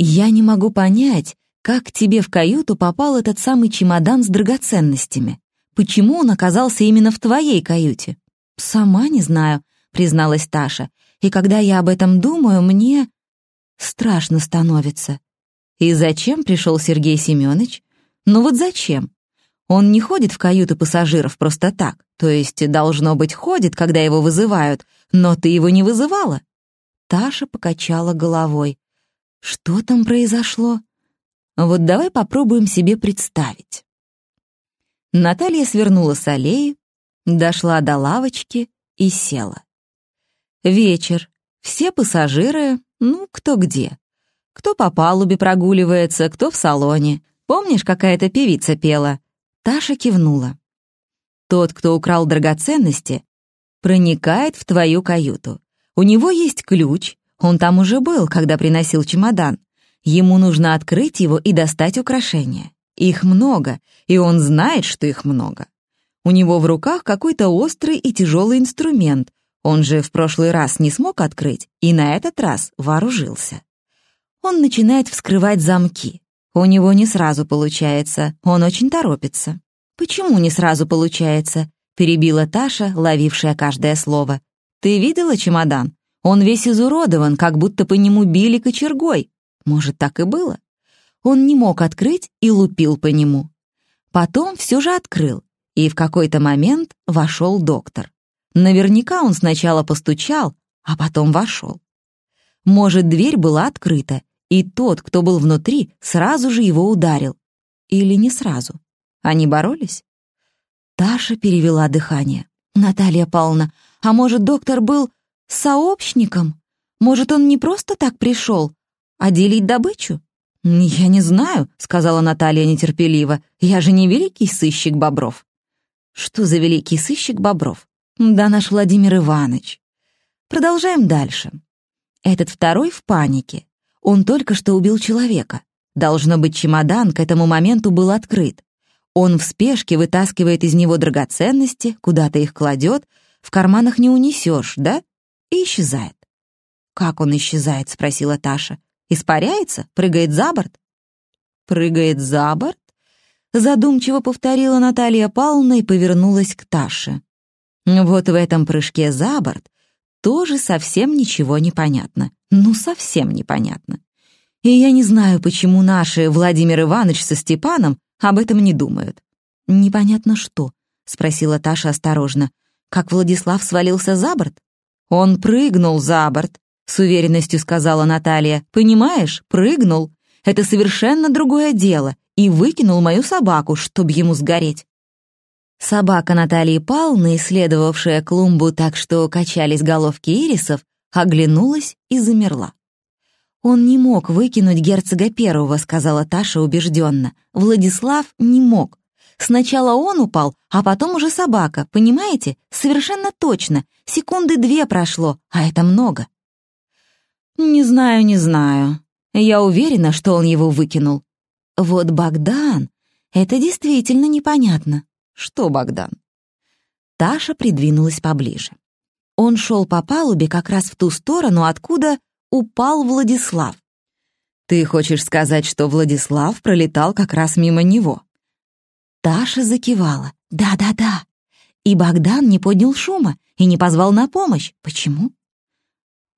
«Я не могу понять, как тебе в каюту попал этот самый чемодан с драгоценностями. Почему он оказался именно в твоей каюте?» «Сама не знаю», — призналась Таша. «И когда я об этом думаю, мне страшно становится». «И зачем пришел Сергей Семенович?» «Ну вот зачем? Он не ходит в каюты пассажиров просто так, то есть, должно быть, ходит, когда его вызывают, но ты его не вызывала». Таша покачала головой. «Что там произошло?» «Вот давай попробуем себе представить». Наталья свернула с аллеи, дошла до лавочки и села. Вечер. Все пассажиры, ну, кто где. Кто по палубе прогуливается, кто в салоне. Помнишь, какая-то певица пела? Таша кивнула. Тот, кто украл драгоценности, проникает в твою каюту. У него есть ключ, он там уже был, когда приносил чемодан. Ему нужно открыть его и достать украшения. Их много, и он знает, что их много. У него в руках какой-то острый и тяжелый инструмент. Он же в прошлый раз не смог открыть, и на этот раз вооружился. Он начинает вскрывать замки. У него не сразу получается, он очень торопится. «Почему не сразу получается?» — перебила Таша, ловившая каждое слово. «Ты видела чемодан? Он весь изуродован, как будто по нему били кочергой. Может, так и было?» он не мог открыть и лупил по нему. Потом все же открыл, и в какой-то момент вошел доктор. Наверняка он сначала постучал, а потом вошел. Может, дверь была открыта, и тот, кто был внутри, сразу же его ударил. Или не сразу. Они боролись? Таша перевела дыхание. «Наталья Павловна, а может, доктор был сообщником? Может, он не просто так пришел, а делить добычу?» «Я не знаю», — сказала Наталья нетерпеливо. «Я же не великий сыщик Бобров». «Что за великий сыщик Бобров?» «Да наш Владимир Иванович». Продолжаем дальше. Этот второй в панике. Он только что убил человека. Должно быть, чемодан к этому моменту был открыт. Он в спешке вытаскивает из него драгоценности, куда-то их кладет, в карманах не унесешь, да? И исчезает. «Как он исчезает?» — спросила Таша. Испаряется? Прыгает за борт?» «Прыгает за борт?» Задумчиво повторила Наталья Павловна и повернулась к Таше. Вот в этом прыжке за борт тоже совсем ничего не понятно. Ну, совсем непонятно. И я не знаю, почему наши Владимир Иванович со Степаном об этом не думают. «Непонятно что?» — спросила Таша осторожно. «Как Владислав свалился за борт?» «Он прыгнул за борт», с уверенностью сказала Наталья. «Понимаешь, прыгнул. Это совершенно другое дело. И выкинул мою собаку, чтоб ему сгореть». Собака Натальи Павловны, исследовавшая клумбу так, что качались головки ирисов, оглянулась и замерла. «Он не мог выкинуть герцога первого», — сказала Таша убежденно. «Владислав не мог. Сначала он упал, а потом уже собака, понимаете? Совершенно точно. Секунды две прошло, а это много». «Не знаю, не знаю. Я уверена, что он его выкинул». «Вот Богдан, это действительно непонятно». «Что Богдан?» Таша придвинулась поближе. Он шел по палубе как раз в ту сторону, откуда упал Владислав. «Ты хочешь сказать, что Владислав пролетал как раз мимо него?» Таша закивала. «Да-да-да». И Богдан не поднял шума и не позвал на помощь. Почему?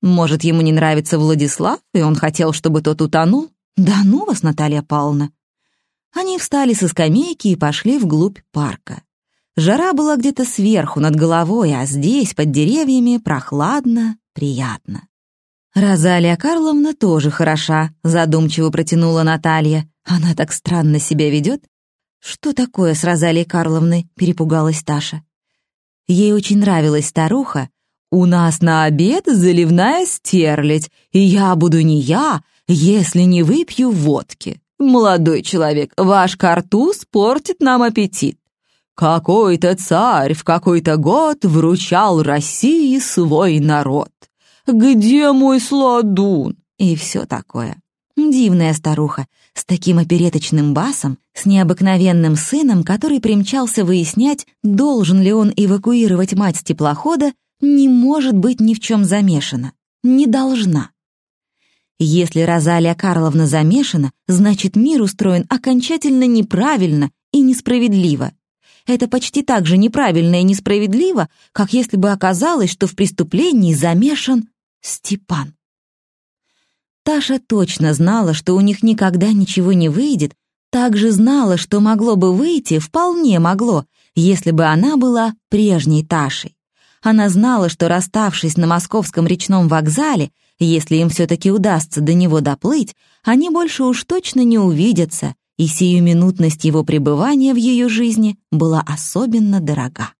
Может, ему не нравится Владислав, и он хотел, чтобы тот утонул? Да ну вас, Наталья Павловна. Они встали со скамейки и пошли вглубь парка. Жара была где-то сверху, над головой, а здесь, под деревьями, прохладно, приятно. «Розалия Карловна тоже хороша», — задумчиво протянула Наталья. «Она так странно себя ведет». «Что такое с Розалией Карловной?» — перепугалась Таша. Ей очень нравилась старуха, «У нас на обед заливная стерлядь, и я буду не я, если не выпью водки. Молодой человек, ваш картуз портит нам аппетит. Какой-то царь в какой-то год вручал России свой народ. Где мой сладун?» И все такое. Дивная старуха, с таким опереточным басом, с необыкновенным сыном, который примчался выяснять, должен ли он эвакуировать мать с теплохода не может быть ни в чем замешана, не должна. Если Розалия Карловна замешана, значит мир устроен окончательно неправильно и несправедливо. Это почти так же неправильно и несправедливо, как если бы оказалось, что в преступлении замешан Степан. Таша точно знала, что у них никогда ничего не выйдет, также знала, что могло бы выйти, вполне могло, если бы она была прежней Ташей. Она знала, что расставшись на московском речном вокзале, если им все-таки удастся до него доплыть, они больше уж точно не увидятся, и сиюминутность его пребывания в ее жизни была особенно дорога.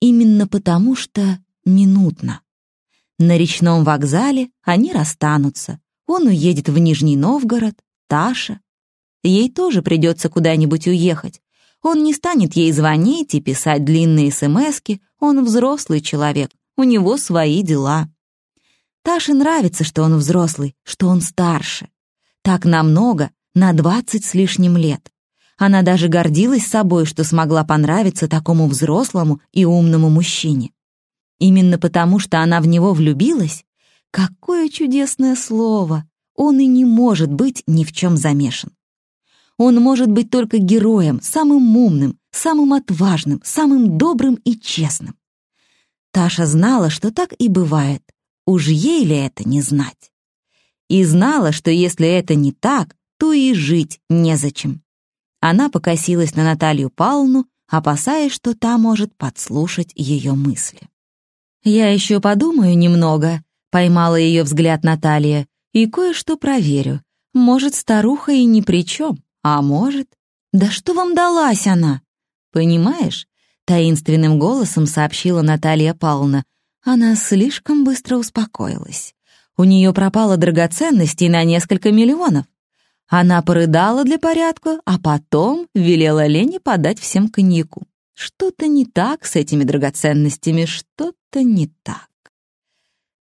Именно потому что минутно. На речном вокзале они расстанутся. Он уедет в Нижний Новгород, Таша. Ей тоже придется куда-нибудь уехать. Он не станет ей звонить и писать длинные смски, он взрослый человек, у него свои дела. Таше нравится, что он взрослый, что он старше. Так намного, на двадцать с лишним лет. Она даже гордилась собой, что смогла понравиться такому взрослому и умному мужчине. Именно потому, что она в него влюбилась, какое чудесное слово, он и не может быть ни в чем замешан. Он может быть только героем, самым умным, самым отважным, самым добрым и честным. Таша знала, что так и бывает, Уж ей ли это не знать? И знала, что если это не так, то и жить незачем. Она покосилась на Наталью Павловну, опасаясь, что та может подслушать ее мысли. «Я еще подумаю немного», — поймала ее взгляд Наталья, «и кое-что проверю. Может, старуха и ни при чем, а может...» «Да что вам далась она?» «Понимаешь?» — таинственным голосом сообщила Наталья Павловна, она слишком быстро успокоилась. У нее пропало драгоценностей на несколько миллионов. Она порыдала для порядка, а потом велела Лене подать всем коньяку. Что-то не так с этими драгоценностями, что-то не так.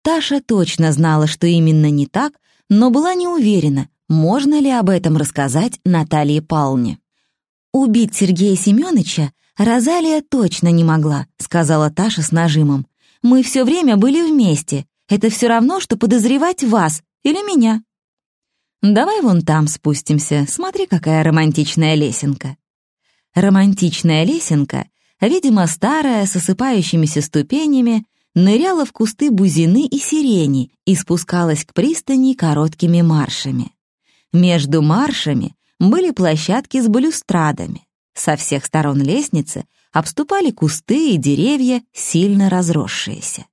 Таша точно знала, что именно не так, но была не уверена, можно ли об этом рассказать Наталье Павловне. «Убить Сергея Семеновича Розалия точно не могла», — сказала Таша с нажимом. Мы все время были вместе. Это все равно, что подозревать вас или меня. Давай вон там спустимся. Смотри, какая романтичная лесенка. Романтичная лесенка, видимо, старая, с осыпающимися ступенями, ныряла в кусты бузины и сирени и спускалась к пристани короткими маршами. Между маршами были площадки с балюстрадами. Со всех сторон лестницы обступали кусты и деревья, сильно разросшиеся.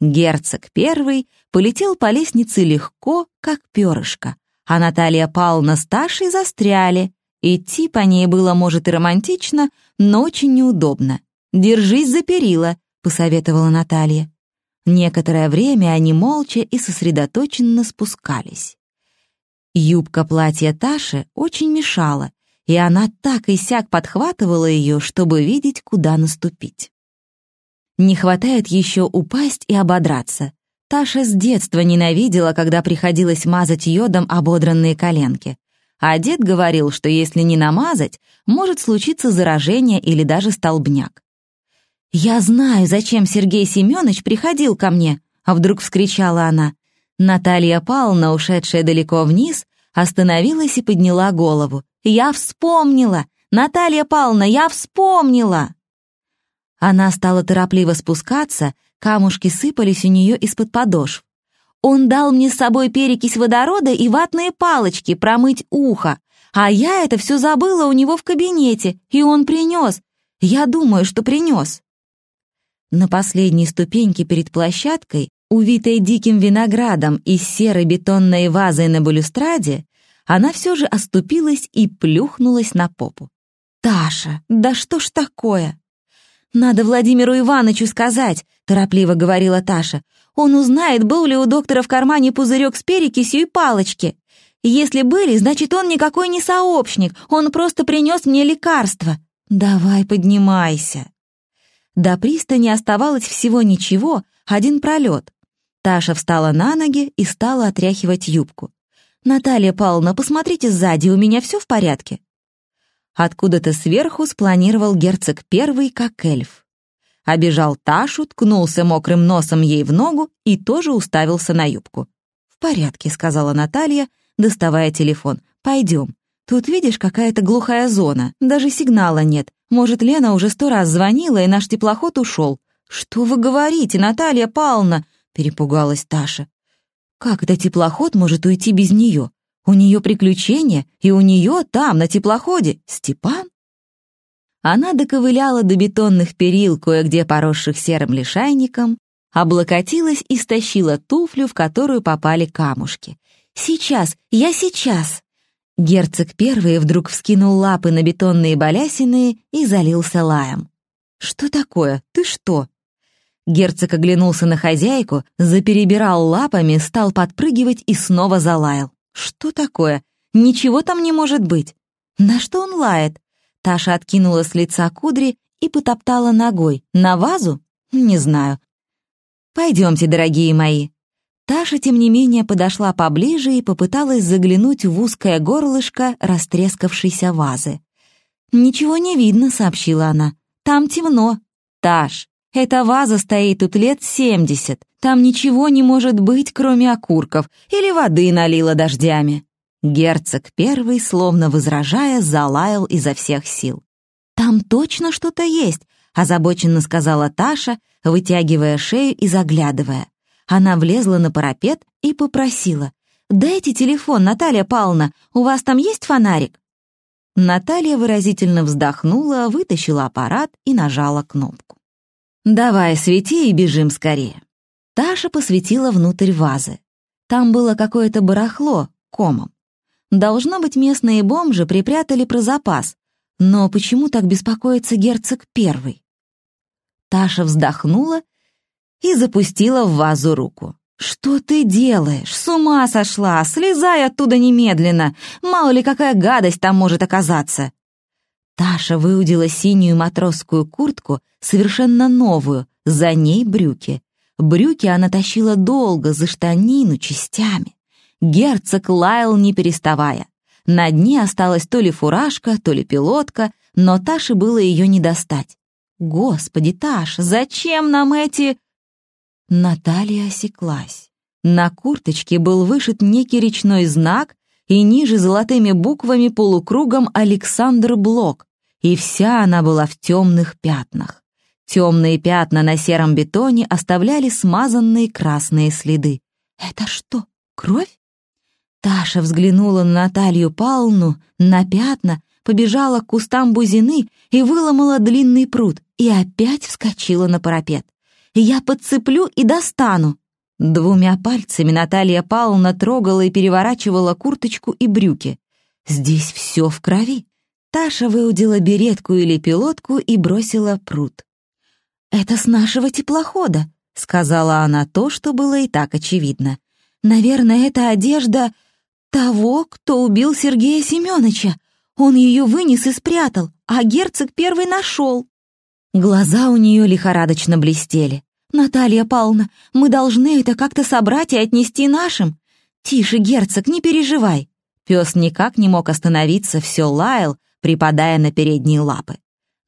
Герцог первый полетел по лестнице легко, как перышко, а Наталья Павловна с Ташей застряли. Идти по ней было, может, и романтично, но очень неудобно. «Держись за перила», — посоветовала Наталья. Некоторое время они молча и сосредоточенно спускались. Юбка платья Таши очень мешала, и она так и сяк подхватывала ее, чтобы видеть, куда наступить. Не хватает еще упасть и ободраться. Таша с детства ненавидела, когда приходилось мазать йодом ободранные коленки. А дед говорил, что если не намазать, может случиться заражение или даже столбняк. «Я знаю, зачем Сергей Семенович приходил ко мне», — а вдруг вскричала она. Наталья Павловна, ушедшая далеко вниз, остановилась и подняла голову. «Я вспомнила! Наталья Павловна, я вспомнила!» Она стала торопливо спускаться, камушки сыпались у нее из-под подошв. «Он дал мне с собой перекись водорода и ватные палочки промыть ухо, а я это все забыла у него в кабинете, и он принес. Я думаю, что принес». На последней ступеньке перед площадкой, увитой диким виноградом и серой бетонной вазой на балюстраде, она все же оступилась и плюхнулась на попу. «Таша, да что ж такое?» «Надо Владимиру Ивановичу сказать», — торопливо говорила Таша. «Он узнает, был ли у доктора в кармане пузырек с перекисью и палочки. Если были, значит, он никакой не сообщник, он просто принес мне лекарство. Давай поднимайся». До пристани оставалось всего ничего, один пролет. Таша встала на ноги и стала отряхивать юбку. «Наталья Павловна, посмотрите сзади, у меня все в порядке?» Откуда-то сверху спланировал герцог первый, как эльф. Обежал Ташу, ткнулся мокрым носом ей в ногу и тоже уставился на юбку. «В порядке», — сказала Наталья, доставая телефон. «Пойдем. Тут, видишь, какая-то глухая зона, даже сигнала нет. Может, Лена уже сто раз звонила, и наш теплоход ушел». «Что вы говорите, Наталья Павловна?» — перепугалась Таша. «Как это теплоход может уйти без нее? У нее приключения, и у нее там, на теплоходе, Степан?» Она доковыляла до бетонных перил, кое-где поросших серым лишайником, облокотилась и стащила туфлю, в которую попали камушки. «Сейчас, я сейчас!» Герцог первый вдруг вскинул лапы на бетонные балясины и залился лаем. «Что такое? Ты что?» Герцог оглянулся на хозяйку, заперебирал лапами, стал подпрыгивать и снова залаял. «Что такое? Ничего там не может быть!» «На что он лает?» Таша откинула с лица кудри и потоптала ногой. «На вазу? Не знаю. Пойдемте, дорогие мои». Таша, тем не менее, подошла поближе и попыталась заглянуть в узкое горлышко растрескавшейся вазы. «Ничего не видно», — сообщила она. «Там темно». «Таш, эта ваза стоит тут лет семьдесят. Там ничего не может быть, кроме окурков. Или воды налила дождями». Герцог первый, словно возражая, залаял изо всех сил. «Там точно что-то есть», — озабоченно сказала Таша, вытягивая шею и заглядывая. Она влезла на парапет и попросила. «Дайте телефон, Наталья Павловна, у вас там есть фонарик?» Наталья выразительно вздохнула, вытащила аппарат и нажала кнопку. «Давай, свети и бежим скорее». Таша посветила внутрь вазы. Там было какое-то барахло, комом. Должно быть, местные бомжи припрятали про запас. Но почему так беспокоится герцог первый? Таша вздохнула и запустила в вазу руку. «Что ты делаешь? С ума сошла! Слезай оттуда немедленно! Мало ли какая гадость там может оказаться!» Таша выудила синюю матросскую куртку, совершенно новую, за ней брюки. Брюки она тащила долго, за штанину, частями. Герцог лаял не переставая. На дне осталась то ли фуражка, то ли пилотка, но Таше было ее не достать. «Господи, Таш, зачем нам эти...» Наталья осеклась. На курточке был вышит некий речной знак и ниже золотыми буквами полукругом «Александр Блок», и вся она была в темных пятнах. Темные пятна на сером бетоне оставляли смазанные красные следы. «Это что, кровь?» Таша взглянула на Наталью Павловну, на пятна, побежала к кустам бузины и выломала длинный пруд, и опять вскочила на парапет. «Я подцеплю и достану!» Двумя пальцами Наталья Павловна трогала и переворачивала курточку и брюки. «Здесь все в крови!» Таша выудила беретку или пилотку и бросила пруд. «Это с нашего теплохода», — сказала она то, что было и так очевидно. «Наверное, это одежда того, кто убил Сергея Семеновича. Он ее вынес и спрятал, а герцог первый нашел. Глаза у нее лихорадочно блестели. «Наталья Павловна, мы должны это как-то собрать и отнести нашим. Тише, герцог, не переживай». Пес никак не мог остановиться, все лаял, припадая на передние лапы.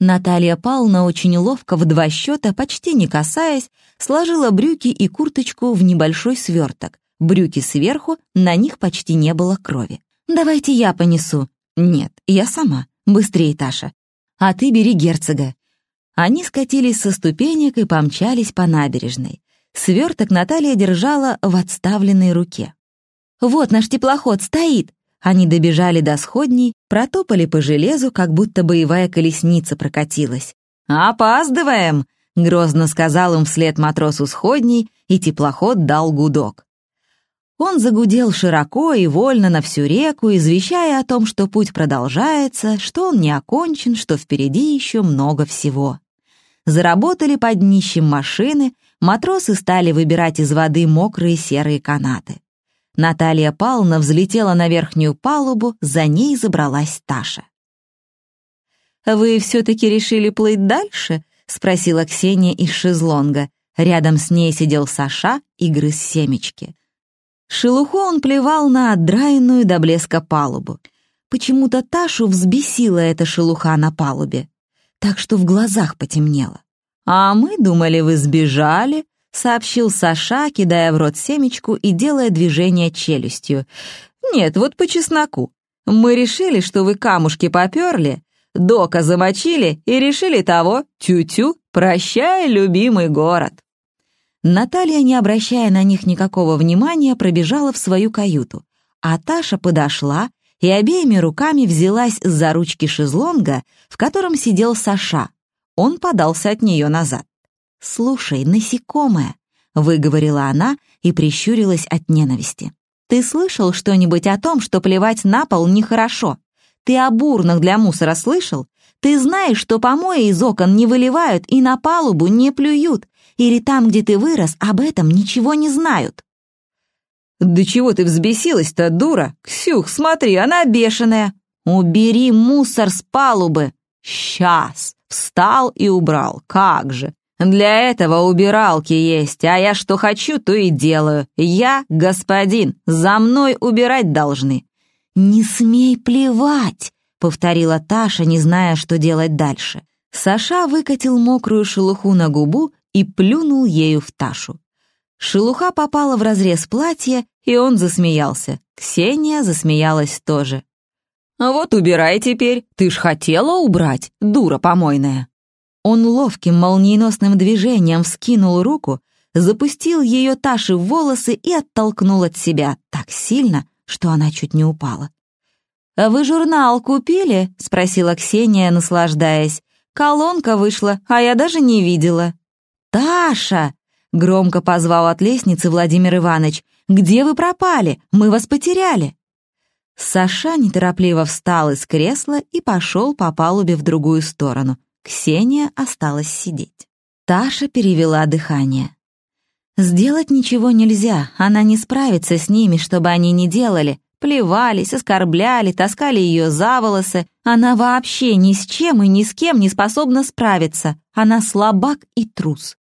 Наталья Павловна очень ловко в два счета, почти не касаясь, сложила брюки и курточку в небольшой сверток, брюки сверху, на них почти не было крови. «Давайте я понесу». «Нет, я сама. Быстрее, Таша. А ты бери герцога». Они скатились со ступенек и помчались по набережной. Сверток Наталья держала в отставленной руке. «Вот наш теплоход стоит!» Они добежали до сходней, протопали по железу, как будто боевая колесница прокатилась. «Опаздываем!» — грозно сказал им вслед матросу сходней, и теплоход дал гудок. Он загудел широко и вольно на всю реку, извещая о том, что путь продолжается, что он не окончен, что впереди еще много всего. Заработали под днищем машины, матросы стали выбирать из воды мокрые серые канаты. Наталья Павловна взлетела на верхнюю палубу, за ней забралась Таша. «Вы все-таки решили плыть дальше?» — спросила Ксения из шезлонга. Рядом с ней сидел Саша и грыз семечки. Шелуху он плевал на отдраенную до блеска палубу. Почему-то Ташу взбесила эта шелуха на палубе, так что в глазах потемнело. «А мы думали, вы сбежали», — сообщил Саша, кидая в рот семечку и делая движение челюстью. «Нет, вот по чесноку. Мы решили, что вы камушки поперли, дока замочили и решили того, тю-тю, прощай, любимый город». Наталья, не обращая на них никакого внимания, пробежала в свою каюту, а Таша подошла и обеими руками взялась за ручки шезлонга, в котором сидел Саша. Он подался от нее назад. «Слушай, насекомое», — выговорила она и прищурилась от ненависти. «Ты слышал что-нибудь о том, что плевать на пол нехорошо? Ты о бурнах для мусора слышал? Ты знаешь, что помои из окон не выливают и на палубу не плюют, или там, где ты вырос, об этом ничего не знают?» «Да чего ты взбесилась-то, дура? Ксюх, смотри, она бешеная!» «Убери мусор с палубы!» «Сейчас!» Встал и убрал, как же! Для этого убиралки есть, а я что хочу, то и делаю. Я господин, за мной убирать должны». «Не смей плевать!» — повторила Таша, не зная, что делать дальше. Саша выкатил мокрую шелуху на губу и плюнул ею в Ташу. Шелуха попала в разрез платья, и он засмеялся. Ксения засмеялась тоже. «А вот убирай теперь, ты ж хотела убрать, дура помойная!» Он ловким молниеносным движением вскинул руку, запустил ее Таши в волосы и оттолкнул от себя так сильно, что она чуть не упала. «А вы журнал купили?» — спросила Ксения, наслаждаясь. «Колонка вышла, а я даже не видела». «Таша!» — громко позвал от лестницы Владимир Иванович. «Где вы пропали? Мы вас потеряли!» Саша неторопливо встал из кресла и пошел по палубе в другую сторону. Ксения осталась сидеть. Таша перевела дыхание. Сделать ничего нельзя, она не справится с ними, чтобы они не делали. Плевались, оскорбляли, таскали ее за волосы. Она вообще ни с чем и ни с кем не способна справиться. Она слабак и трус.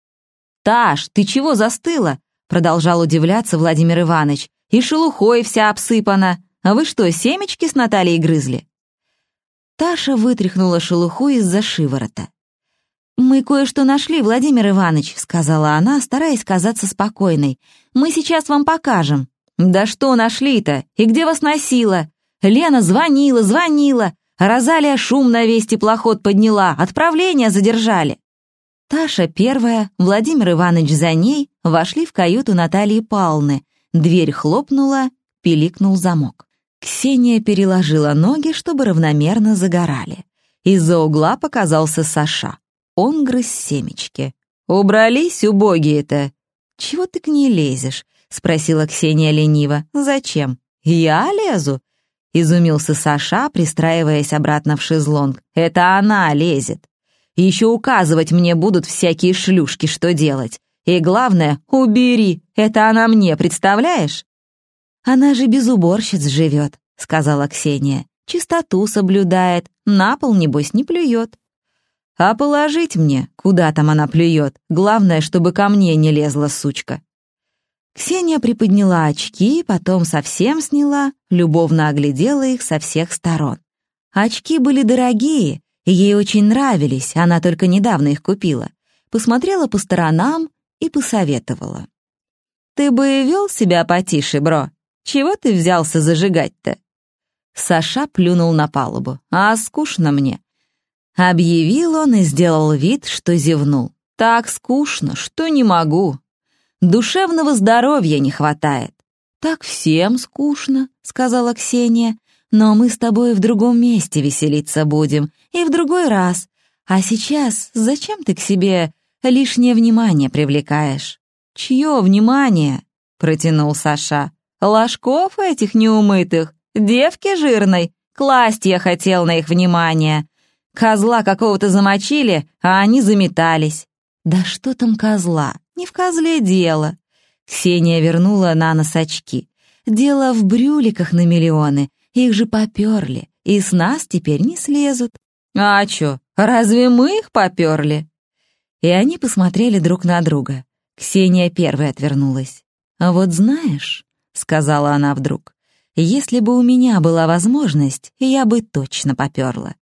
«Таш, ты чего застыла?» Продолжал удивляться Владимир Иванович. «И шелухой вся обсыпана. А вы что, семечки с Натальей грызли?» Таша вытряхнула шелуху из-за шиворота. «Мы кое-что нашли, Владимир Иванович», — сказала она, стараясь казаться спокойной. «Мы сейчас вам покажем». «Да что нашли-то? И где вас носило?» «Лена звонила, звонила. Розалия шум на весь теплоход подняла. Отправление задержали». Таша первая, Владимир Иванович за ней, вошли в каюту Натальи Палны. Дверь хлопнула, пиликнул замок. Ксения переложила ноги, чтобы равномерно загорали. Из-за угла показался Саша. Он грыз семечки. «Убрались, убогие-то!» «Чего ты к ней лезешь?» — спросила Ксения лениво. «Зачем?» «Я лезу?» — изумился Саша, пристраиваясь обратно в шезлонг. «Это она лезет. Еще указывать мне будут всякие шлюшки, что делать. И главное, убери, это она мне, представляешь?» «Она же без уборщиц живет», — сказала Ксения. «Чистоту соблюдает, на пол, небось, не плюет». «А положить мне, куда там она плюет, главное, чтобы ко мне не лезла сучка». Ксения приподняла очки, потом совсем сняла, любовно оглядела их со всех сторон. Очки были дорогие, ей очень нравились, она только недавно их купила. Посмотрела по сторонам и посоветовала. «Ты бы вел себя потише, бро. Чего ты взялся зажигать-то?» Саша плюнул на палубу. «А скучно мне». Объявил он и сделал вид, что зевнул. «Так скучно, что не могу. Душевного здоровья не хватает». «Так всем скучно», — сказала Ксения. «Но мы с тобой в другом месте веселиться будем, и в другой раз. А сейчас зачем ты к себе лишнее внимание привлекаешь?» «Чье внимание?» — протянул Саша. Ложков этих неумытых, девки жирной, класть я хотел на их внимание. Козла какого-то замочили, а они заметались. Да что там козла? Не в козле дело. Ксения вернула на нос очки. Дело в брюликах на миллионы. Их же поперли, и с нас теперь не слезут. А чё, разве мы их поперли? И они посмотрели друг на друга. Ксения первой отвернулась. А вот знаешь, сказала она вдруг. «Если бы у меня была возможность, я бы точно попёрла.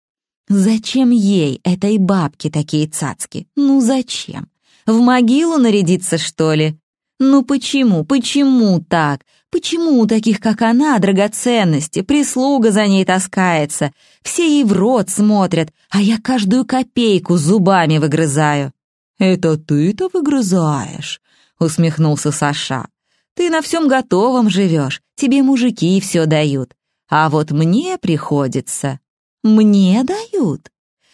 Зачем ей, этой бабке, такие цацки? Ну зачем? В могилу нарядиться, что ли? Ну почему, почему так? Почему у таких, как она, драгоценности, прислуга за ней таскается, все ей в рот смотрят, а я каждую копейку зубами выгрызаю?» «Это ты-то выгрызаешь?» — усмехнулся Саша. «Ты на всем готовом живешь, тебе мужики все дают. А вот мне приходится...» «Мне дают?»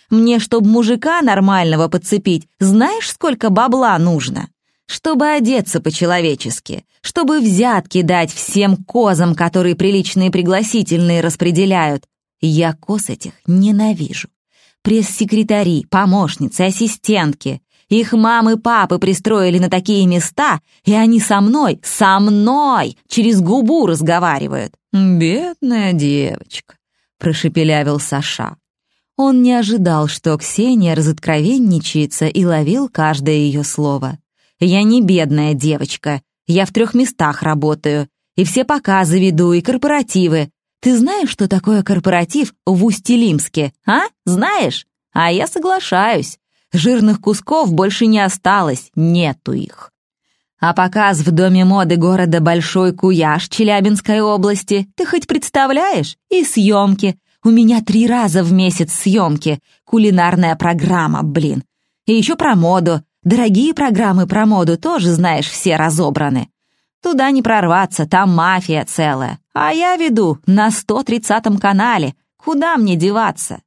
Мне, чтобы мужика нормального подцепить, знаешь, сколько бабла нужно? Чтобы одеться по-человечески, чтобы взятки дать всем козам, которые приличные пригласительные распределяют. Я коз этих ненавижу. Пресс-секретари, помощницы, ассистентки. Их мамы, папы пристроили на такие места, и они со мной, со мной, через губу разговаривают. «Бедная девочка», — прошепелявил Саша. Он не ожидал, что Ксения разоткровенничается и ловил каждое ее слово. «Я не бедная девочка. Я в трех местах работаю. И все показы веду, и корпоративы. Ты знаешь, что такое корпоратив в Усть-Илимске, а? Знаешь? А я соглашаюсь. Жирных кусков больше не осталось, нету их. А показ в Доме моды города Большой Куяш Челябинской области, ты хоть представляешь? И съемки. У меня три раза в месяц съемки. Кулинарная программа, блин. И еще про моду. Дорогие программы про моду тоже, знаешь, все разобраны. Туда не прорваться, там мафия целая. А я веду на 130-м канале. Куда мне деваться?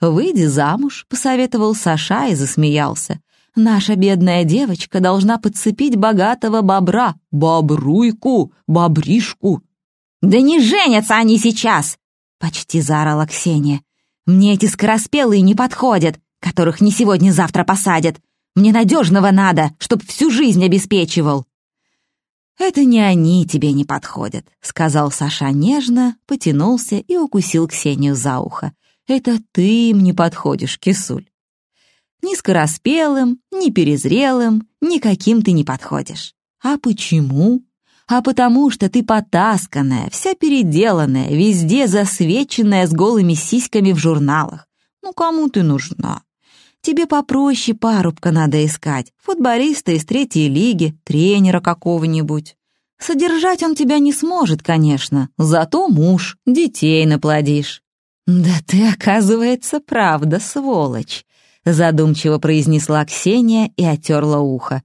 «Выйди замуж», — посоветовал Саша и засмеялся. «Наша бедная девочка должна подцепить богатого бобра, бобруйку, бобришку». «Да не женятся они сейчас!» Почти заорала Ксения. «Мне эти скороспелые не подходят, которых не сегодня-завтра посадят. Мне надежного надо, чтоб всю жизнь обеспечивал». «Это не они тебе не подходят», — сказал Саша нежно, потянулся и укусил Ксению за ухо. «Это ты им не подходишь, кисуль. Ни скороспелым, ни перезрелым, никаким ты не подходишь. А почему?» а потому что ты потасканная, вся переделанная, везде засвеченная с голыми сиськами в журналах. Ну кому ты нужна? Тебе попроще парубка надо искать, футболиста из третьей лиги, тренера какого-нибудь. Содержать он тебя не сможет, конечно, зато муж, детей наплодишь. «Да ты, оказывается, правда, сволочь», — задумчиво произнесла Ксения и оттерла ухо.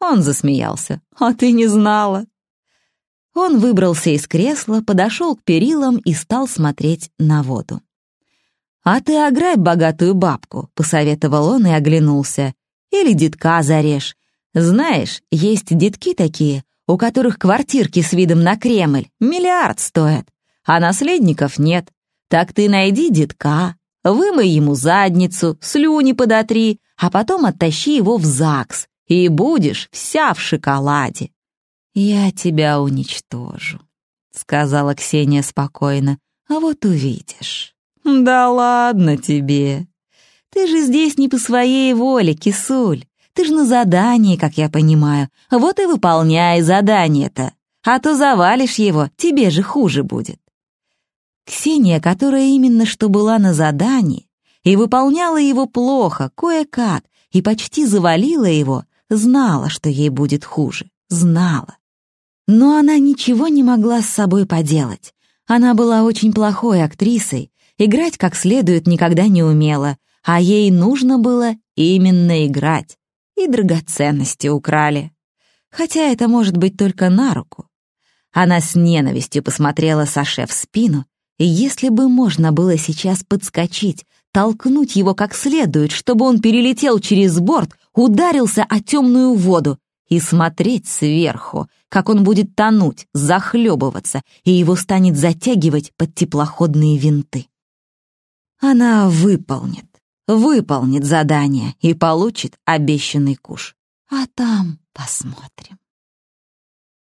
Он засмеялся. «А ты не знала?» Он выбрался из кресла, подошел к перилам и стал смотреть на воду. «А ты ограбь богатую бабку», — посоветовал он и оглянулся. «Или детка зарежь. Знаешь, есть детки такие, у которых квартирки с видом на Кремль миллиард стоят, а наследников нет. Так ты найди детка, вымой ему задницу, слюни подотри, а потом оттащи его в ЗАГС, и будешь вся в шоколаде. «Я тебя уничтожу», — сказала Ксения спокойно. «А вот увидишь». «Да ладно тебе. Ты же здесь не по своей воле, кисуль. Ты же на задании, как я понимаю. Вот и выполняй задание-то. А то завалишь его, тебе же хуже будет». Ксения, которая именно что была на задании и выполняла его плохо, кое-как, и почти завалила его, знала, что ей будет хуже. Знала. Но она ничего не могла с собой поделать. Она была очень плохой актрисой, играть как следует никогда не умела, а ей нужно было именно играть. И драгоценности украли. Хотя это может быть только на руку. Она с ненавистью посмотрела Саше в спину, и если бы можно было сейчас подскочить, толкнуть его как следует, чтобы он перелетел через борт, ударился о темную воду и смотреть сверху, как он будет тонуть, захлебываться, и его станет затягивать под теплоходные винты. Она выполнит, выполнит задание и получит обещанный куш. А там посмотрим.